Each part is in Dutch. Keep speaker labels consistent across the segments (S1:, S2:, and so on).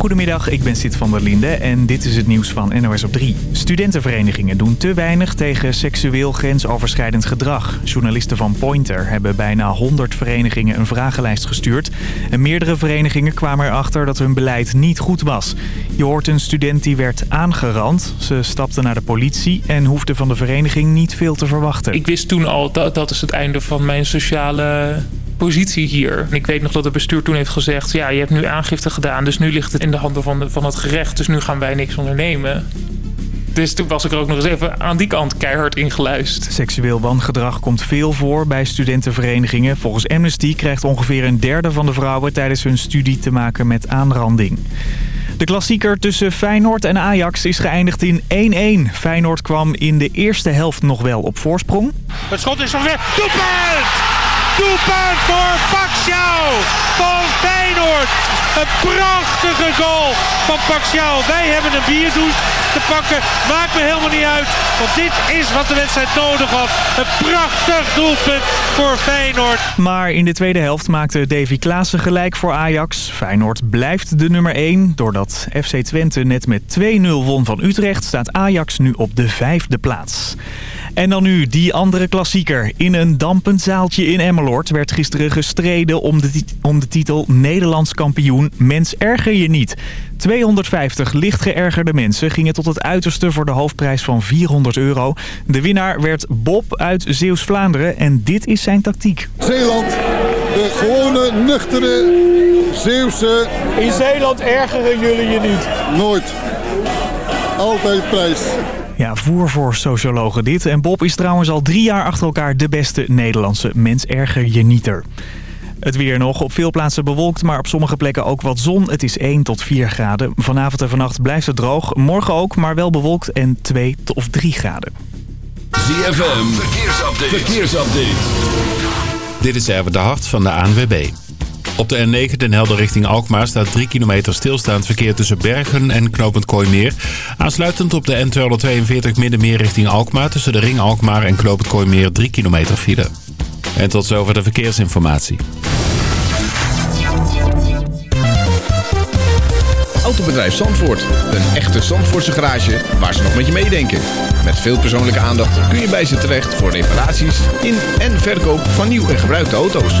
S1: Goedemiddag, ik ben Sid van der Linde en dit is het nieuws van NOS op 3. Studentenverenigingen doen te weinig tegen seksueel grensoverschrijdend gedrag. Journalisten van Pointer hebben bijna 100 verenigingen een vragenlijst gestuurd. En meerdere verenigingen kwamen erachter dat hun beleid niet goed was. Je hoort een student die werd aangerand. Ze stapte naar de politie en hoefde van de vereniging niet veel te verwachten.
S2: Ik wist toen al dat dat is het einde van mijn sociale positie hier. Ik weet nog dat het bestuur toen heeft gezegd... ja, je hebt nu aangifte gedaan, dus nu ligt het in de handen van, de, van het gerecht... dus nu gaan wij niks ondernemen. Dus toen was ik er ook nog eens even aan die kant keihard ingeluisterd.
S1: Seksueel wangedrag komt veel voor bij studentenverenigingen. Volgens Amnesty krijgt ongeveer een derde van de vrouwen tijdens hun studie te maken met aanranding. De klassieker tussen Feyenoord en Ajax is geëindigd in 1-1. Feyenoord kwam in de eerste helft nog wel op voorsprong.
S3: Het schot is weer. Doelpunt! Doelpunt voor Paxiao van Feyenoord. Een prachtige goal van Paxiao. Wij hebben een bierdouche te pakken. Maakt me helemaal niet uit. Want dit is wat de wedstrijd nodig had. Een prachtig doelpunt voor Feyenoord.
S1: Maar in de tweede helft maakte Davy Klaassen gelijk voor Ajax. Feyenoord blijft de nummer 1. Doordat FC Twente net met 2-0 won van Utrecht... staat Ajax nu op de vijfde plaats. En dan nu die andere klassieker. In een dampend zaaltje in Emmeloord werd gisteren gestreden om de, om de titel Nederlands kampioen Mens erger je niet. 250 licht geërgerde mensen gingen tot het uiterste voor de hoofdprijs van 400 euro. De winnaar werd Bob uit Zeeuws-Vlaanderen en dit is zijn tactiek.
S4: Zeeland, de gewone, nuchtere Zeeuwse...
S3: In Zeeland ergeren jullie je niet?
S4: Nooit. Altijd prijs.
S1: Ja, voer voor sociologen dit. En Bob is trouwens al drie jaar achter elkaar de beste Nederlandse mens erger je nieter. Het weer nog. Op veel plaatsen bewolkt, maar op sommige plekken ook wat zon. Het is 1 tot 4 graden. Vanavond en vannacht blijft het droog. Morgen ook, maar wel bewolkt en 2 of 3 graden.
S5: ZFM, verkeersupdate. verkeersupdate. Dit is even de hart van de ANWB. Op de N9 Den Helder richting Alkmaar staat 3 kilometer stilstaand verkeer tussen Bergen en Knopend Kooimeer. Aansluitend op de N242 Middenmeer richting Alkmaar tussen de Ring Alkmaar en Knopend Kooimeer 3 kilometer file. En tot zover de verkeersinformatie.
S6: Autobedrijf Zandvoort. Een echte Zandvoortse garage waar ze nog met je meedenken. Met veel persoonlijke aandacht kun je bij ze terecht voor reparaties in en verkoop van nieuw en gebruikte auto's.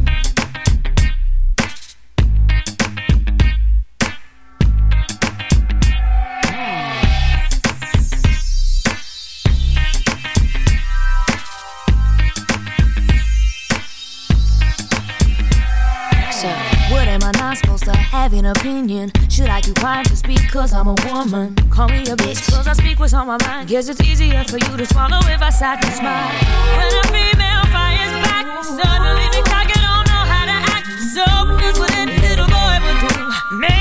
S7: have an opinion? Should I keep quiet just because I'm a woman? Call me a bitch, cause I speak what's on my mind. Guess it's easier for you to swallow if I sat and smile. When a female fires back, suddenly the cocky don't know how to act. So, here's what any little boy would do. Making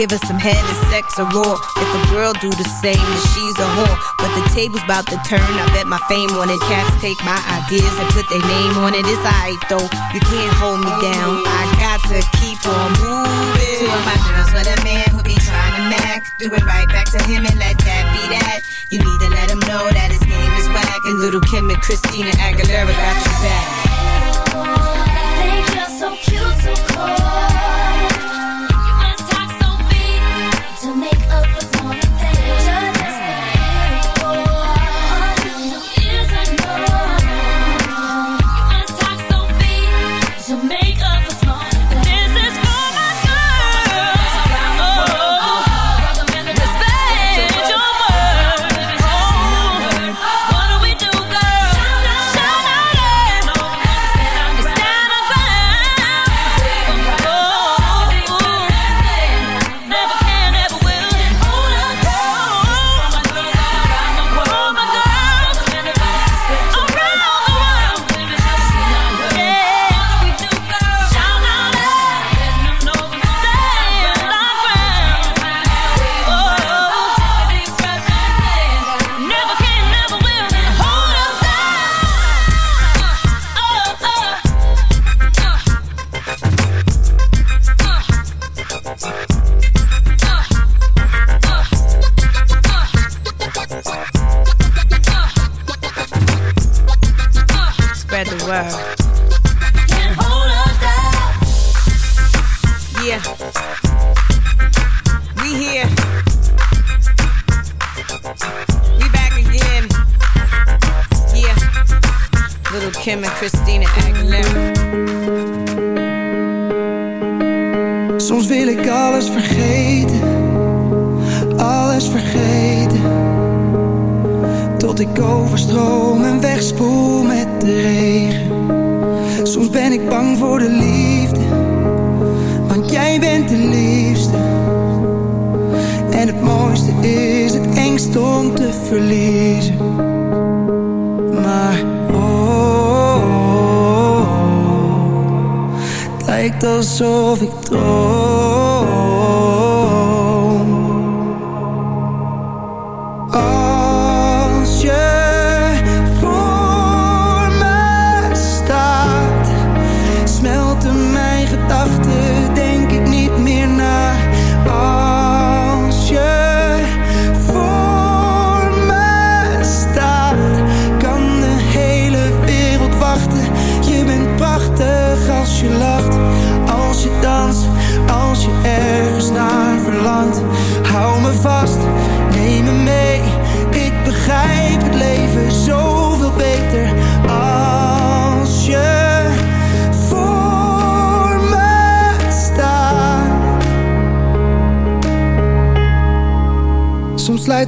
S7: give us
S8: some head and sex or raw. If a girl do the same, then she's a whore. But the table's about to turn. I bet my fame on it. Cats take my ideas and put their name on it. It's alright though. You can't hold me down. I got to keep on moving. Two of my girls with a man who be trying to max. Do it right back to him and let that be that. You need to let him know that his game is whack. And little Kim and Christina Aguilera got you back.
S9: ik bang voor de liefde, want jij bent de liefste. En het mooiste is het engst om te verliezen. Maar oh, oh. het lijkt alsof ik droom.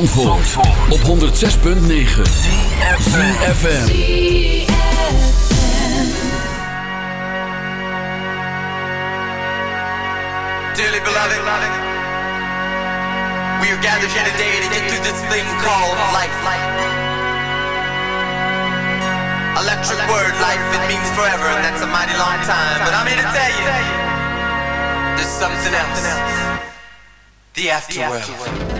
S10: Zandvoort, Zandvoort. op 106.9 CFFM
S11: Dearly beloved We are gathered here today to get through this thing called life. Electric word life, it means forever and that's a mighty long time. But I'm here to tell you There's something else. The afterworld.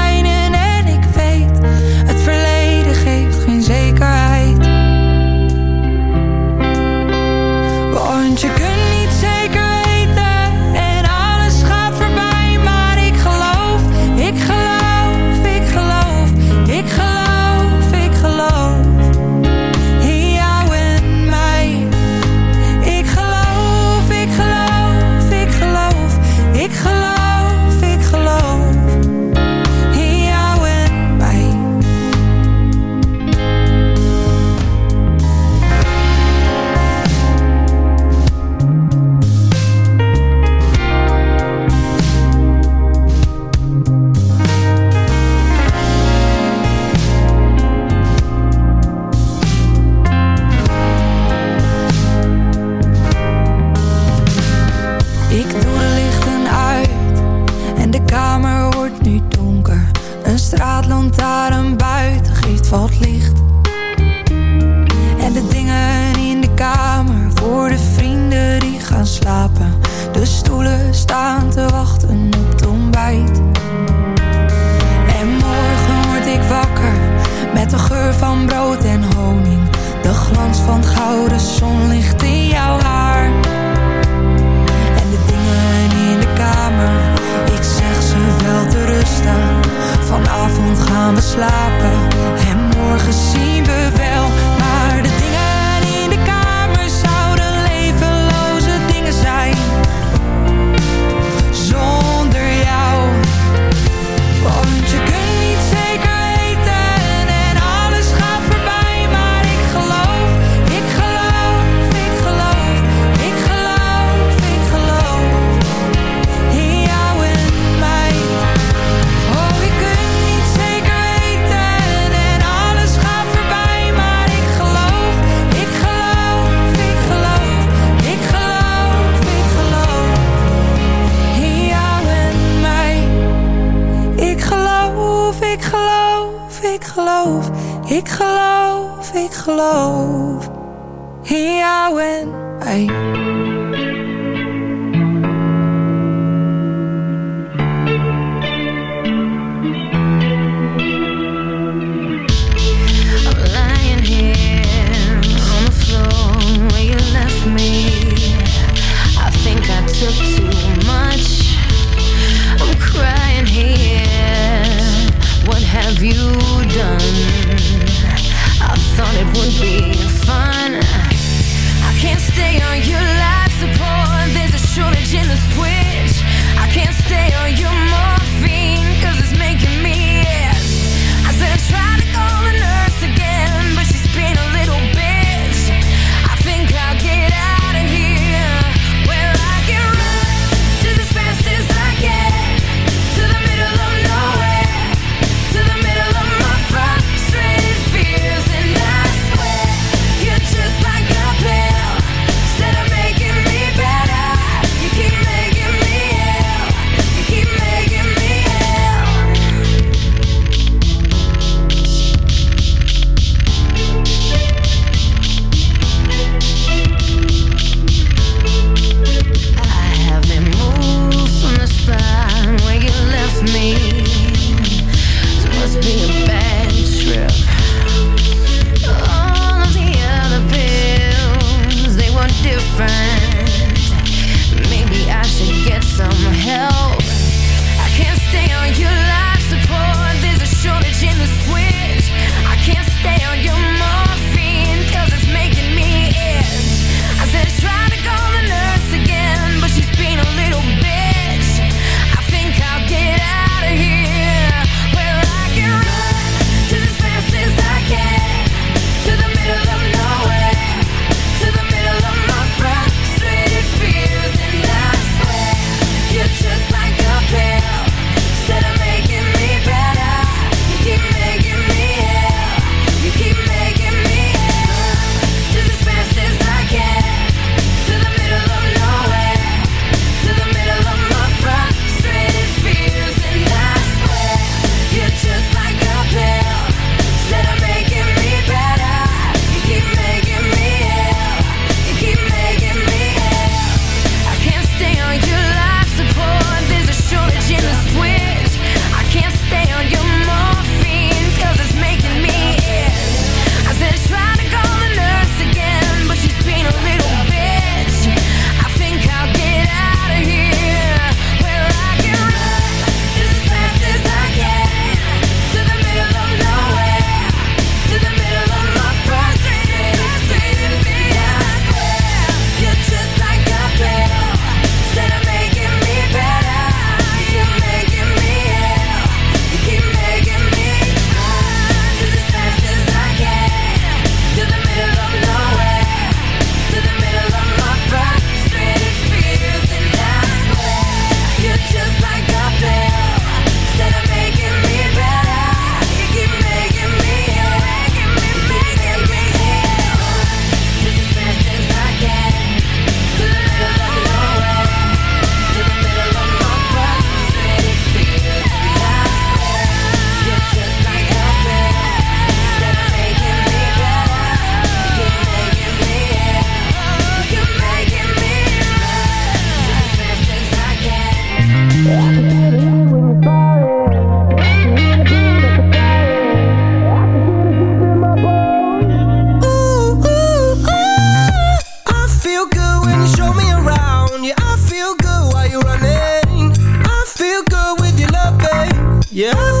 S7: Yeah,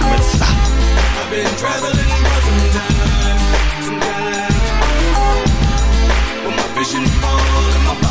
S12: I've been traveling my vision's my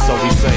S13: So we say,